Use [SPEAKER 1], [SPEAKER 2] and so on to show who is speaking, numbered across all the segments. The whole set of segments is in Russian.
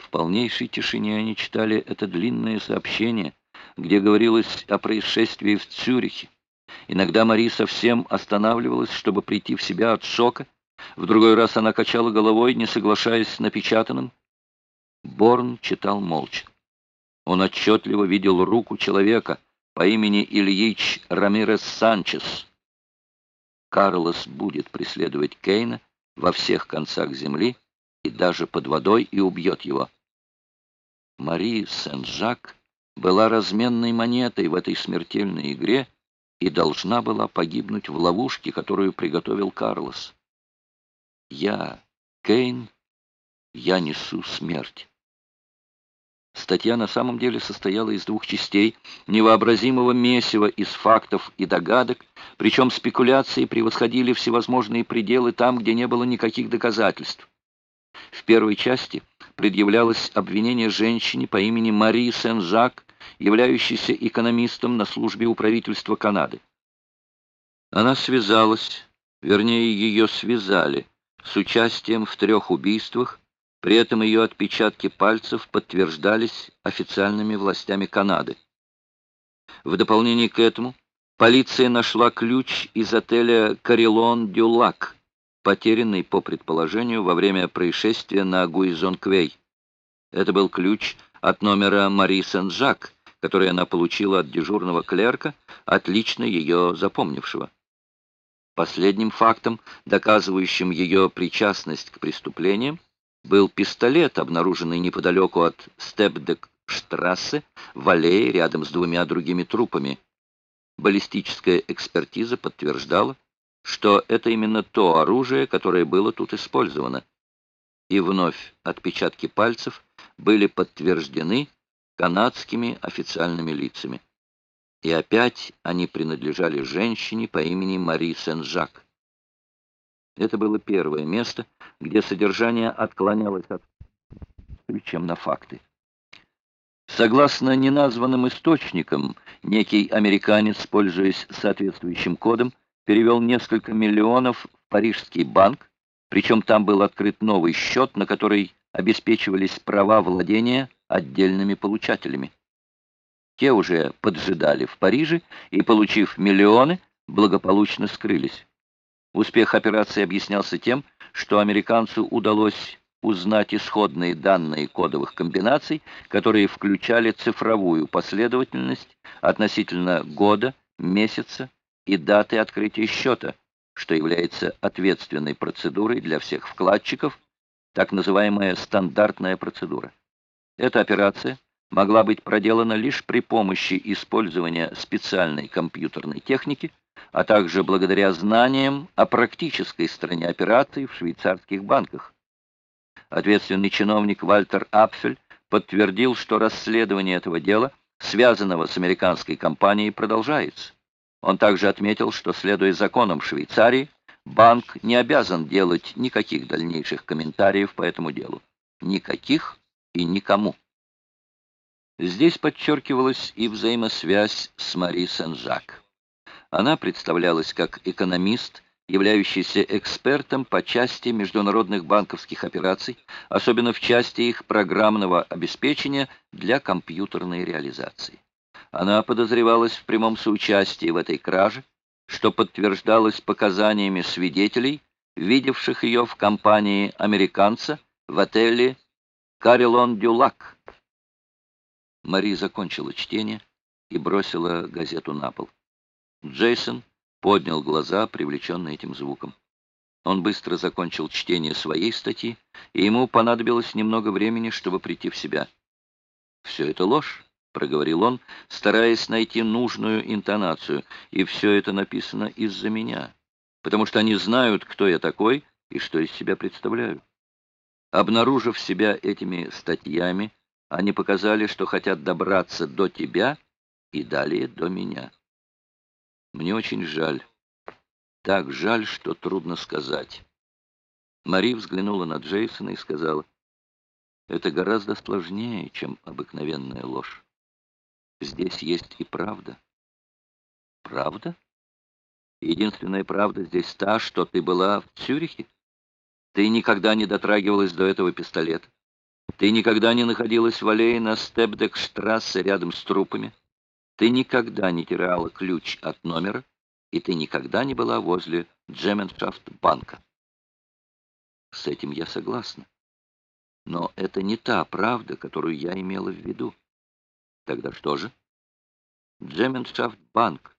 [SPEAKER 1] В полнейшей тишине они читали это длинное сообщение, где говорилось о происшествии в Цюрихе. Иногда Мари совсем останавливалась, чтобы прийти в себя от шока. В другой раз она качала головой, не соглашаясь с напечатанным. Борн читал молча. Он отчетливо видел руку человека по имени Ильич Рамирес Санчес. Карлос будет преследовать Кейна во всех концах земли и даже под водой и убьет его. Мари Сен-Жак была разменной монетой в этой смертельной игре и должна была погибнуть в ловушке, которую приготовил Карлос. Я, Кейн, я несу смерть. Статья на самом деле состояла из двух частей, невообразимого месива из фактов и догадок, причем спекуляции превосходили всевозможные пределы там, где не было никаких доказательств. В первой части предъявлялось обвинение женщине по имени Мари Сен-Жак, являющейся экономистом на службе у правительства Канады. Она связалась, вернее, ее связали, с участием в трех убийствах, при этом ее отпечатки пальцев подтверждались официальными властями Канады. В дополнение к этому полиция нашла ключ из отеля «Карелон Дюлак», потерянный, по предположению, во время происшествия на Гуизон-Квей. Это был ключ от номера Мари Сен-Жак, который она получила от дежурного клерка, отлично ее запомнившего. Последним фактом, доказывающим ее причастность к преступлениям, был пистолет, обнаруженный неподалеку от Степдек-штрассе в аллее рядом с двумя другими трупами. Баллистическая экспертиза подтверждала, что это именно то оружие, которое было тут использовано. И вновь отпечатки пальцев были подтверждены канадскими официальными лицами. И опять они принадлежали женщине по имени Мари Сен-Жак. Это было первое место, где содержание отклонялось от чем на факты. Согласно неназванным источникам, некий американец, пользуясь соответствующим кодом, перевел несколько миллионов в парижский банк, причем там был открыт новый счет, на который обеспечивались права владения отдельными получателями. Те уже поджидали в Париже и, получив миллионы, благополучно скрылись. Успех операции объяснялся тем, что американцу удалось узнать исходные данные кодовых комбинаций, которые включали цифровую последовательность относительно года, месяца и даты открытия счета, что является ответственной процедурой для всех вкладчиков, так называемая стандартная процедура. Эта операция могла быть проделана лишь при помощи использования специальной компьютерной техники, а также благодаря знаниям о практической стороне операций в швейцарских банках. Ответственный чиновник Вальтер Апфель подтвердил, что расследование этого дела, связанного с американской компанией, продолжается. Он также отметил, что, следуя законам Швейцарии, банк не обязан делать никаких дальнейших комментариев по этому делу. Никаких и никому. Здесь подчеркивалась и взаимосвязь с Мари Сен-Жак. Она представлялась как экономист, являющийся экспертом по части международных банковских операций, особенно в части их программного обеспечения для компьютерной реализации. Она подозревалась в прямом соучастии в этой краже, что подтверждалось показаниями свидетелей, видевших ее в компании американца в отеле «Карелон Дюлак». Мари закончила чтение и бросила газету на пол. Джейсон поднял глаза, привлеченный этим звуком. Он быстро закончил чтение своей статьи, и ему понадобилось немного времени, чтобы прийти в себя. «Все это ложь», — проговорил он, стараясь найти нужную интонацию, «и все это написано из-за меня, потому что они знают, кто я такой и что из себя представляю. Обнаружив себя этими статьями, они показали, что хотят добраться до тебя и далее до меня». Мне очень жаль. Так жаль, что трудно сказать. Мари взглянула на Джейсона и сказала, это гораздо сложнее, чем обыкновенная ложь. Здесь есть и правда. Правда? Единственная правда здесь та, что ты была в Цюрихе. Ты никогда не дотрагивалась до этого пистолета. Ты никогда не находилась в аллее на Степдекштрассе рядом с трупами. Ты никогда не теряла ключ от номера, и ты никогда не была возле Джеменшафт-банка. С этим я согласна. Но это не та правда, которую я имела в виду. Тогда что же? Джеменшафт-банк,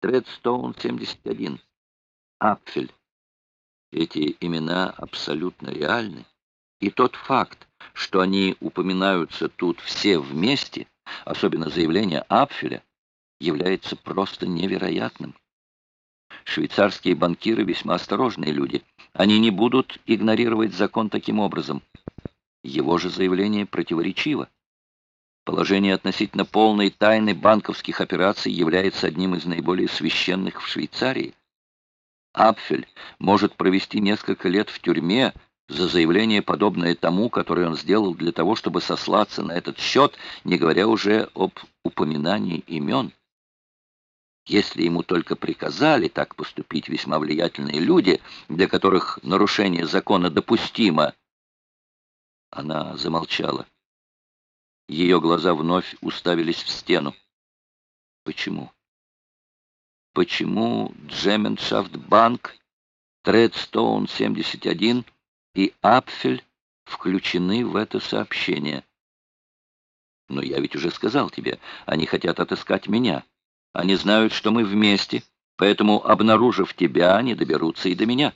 [SPEAKER 1] Тредстоун, 71, Апфель. Эти имена абсолютно реальны. И тот факт, что они упоминаются тут все вместе, особенно заявление Апфеля, является просто невероятным. Швейцарские банкиры весьма осторожные люди. Они не будут игнорировать закон таким образом. Его же заявление противоречиво. Положение относительно полной тайны банковских операций является одним из наиболее священных в Швейцарии. Апфель может провести несколько лет в тюрьме за заявление, подобное тому, которое он сделал для того, чтобы сослаться на этот счет, не говоря уже об упоминании имен. Если ему только приказали так поступить весьма влиятельные люди, для которых нарушение закона допустимо, она замолчала. Ее глаза вновь уставились в стену. Почему? Почему Джеменшафтбанк, Тредстоун 71 и Апфель включены в это сообщение? Но я ведь уже сказал тебе, они хотят отыскать меня. Они знают, что мы вместе, поэтому, обнаружив тебя, они доберутся и до меня.